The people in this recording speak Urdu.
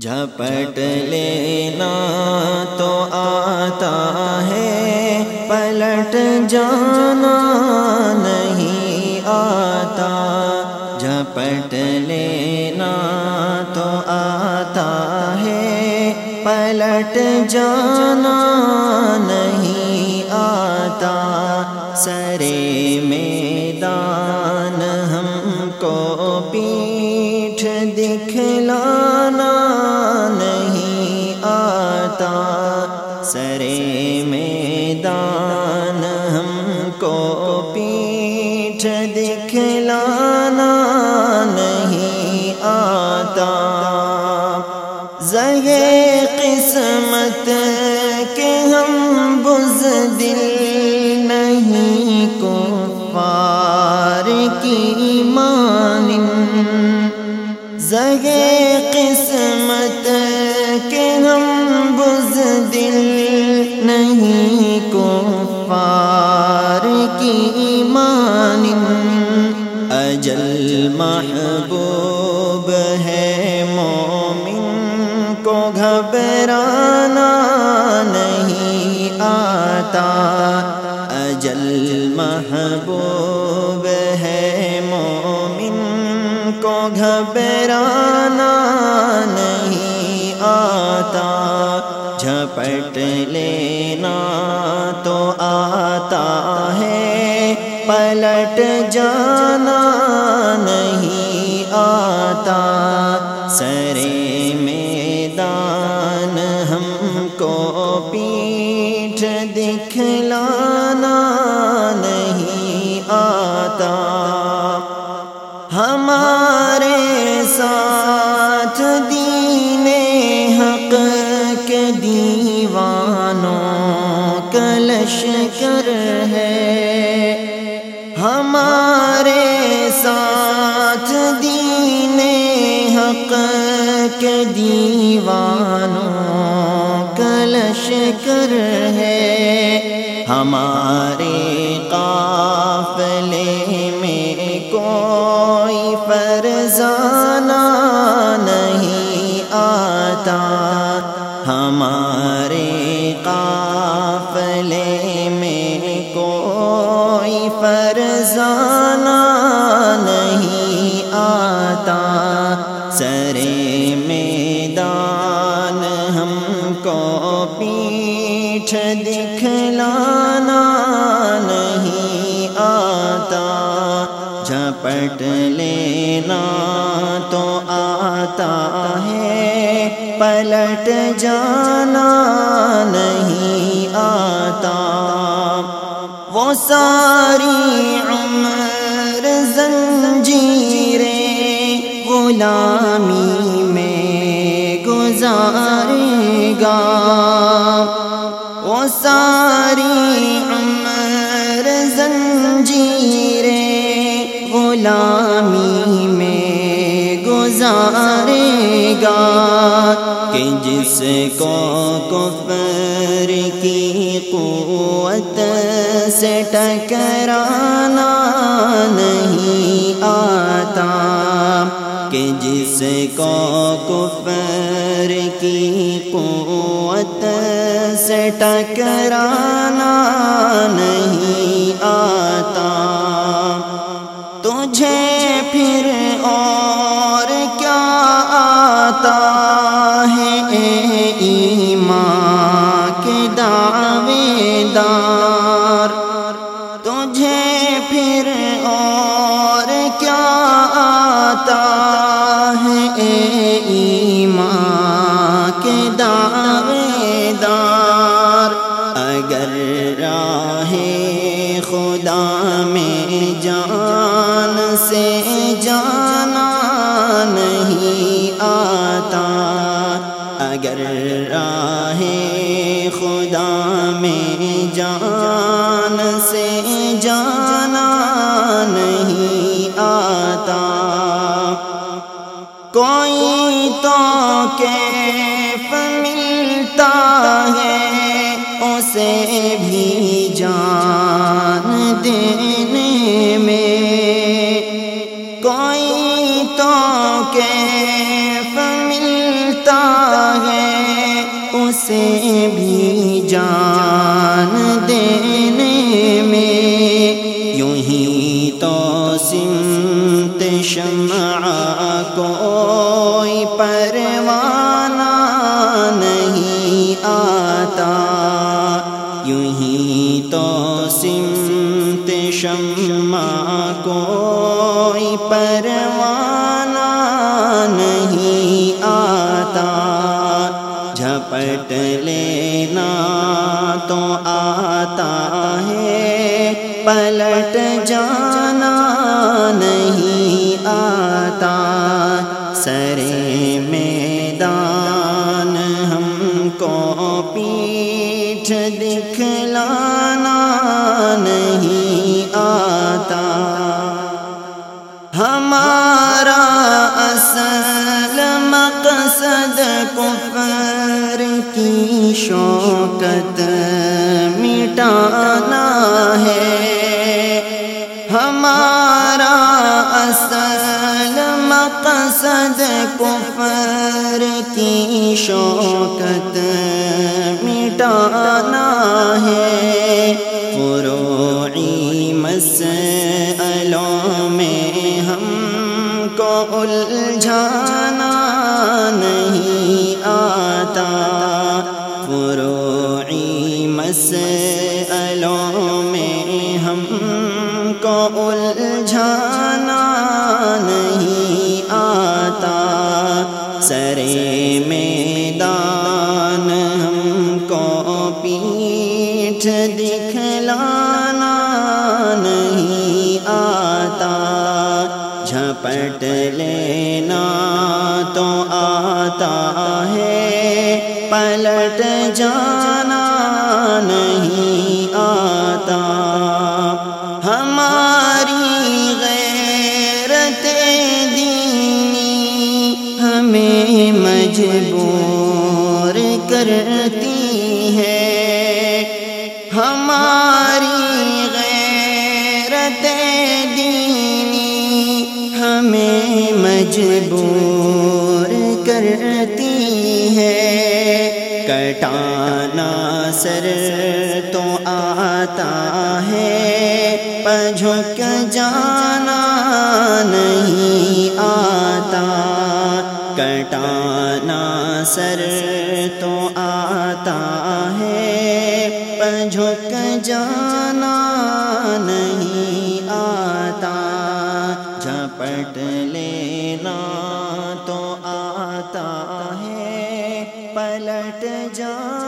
جھپٹ لینا تو آتا ہے، پلٹ جانا نہیں آتا۔ جھپٹ لینا تو آتا ہے، پلٹ جانا نہیں آتا۔ سرے میدان یہ قسمت کہ ہم بزدل نہیں گھبرانا نہیں آتا۔ اجل محبوب ہے مومن کو گھبرانا نہیں آتا۔ جھپٹ لینا تو آتا ہے، پلٹ جانا نہیں آتا۔ سرے پیٹھ دکھلانا نہیں آتا۔ ہمارے ساتھ دین حق کے دیوانوں کلش کر ہے۔ ہمارے ساتھ دین حق کے دیوانوں کلش ہے ہمارے قافلے پیٹھ دکھلانا نہیں آتا۔ جھپٹ لینا تو آتا ہے۔ پلٹ جانا نہیں آتا۔ وہ ساری عمر زنجیریں غلامی میں گزارے گا۔ وہ ساری عمر زنجیریں غلامی میں گزارے گا کہ جس کو کفر کی قوت سے ٹکرانا نہیں آتا، کہ جس کو کفر کی قوت سے ٹکرانا نہیں آتا۔ تجھے پھر اور کیا آتا ہے؟ اے ایمان کے دعوے دار تجھے پھر اور کیا آتا ہے؟ اے ایمان خدا میں جان سے جانا نہیں آتا۔ اگر راہ خدا میں جان کیف ملتا اسے بھی جان دینے میں۔ یوں ہی تو سمت شمع کوئی پروانہ نہیں آتا۔ یوں ہی تو سمت شمع کوئی پروانہ نہیں آتا۔ جھپٹ لینا تو آتا ہے۔ پلٹ جانا نہیں آتا۔ سر میدان ہم کو پیٹھ دکھلانا نہیں آتا۔ ہمارا اصل مقصد کفر کی شوکت مٹانا ہے۔ ہمارا اصل مقصد کفر کی شوکت مٹانا ہے۔ فروعی مسئلوں میں ہم کو الجھانا نہیں آتا۔ فروعی مسئلوں میں ہم کو الجھانا نہیں آتا۔ سر لینا تو آتا ہے۔ پلٹ جانا نہیں آتا۔ ہماری غیرت دینی ہمیں مجبور مجبور کرتی ہے۔ کٹانا سر تو آتا ہے۔ پجھک جانا نہیں آتا۔ کٹانا سر تو آتا ہے۔ پجھک جانا آتا ہے پلٹ جانا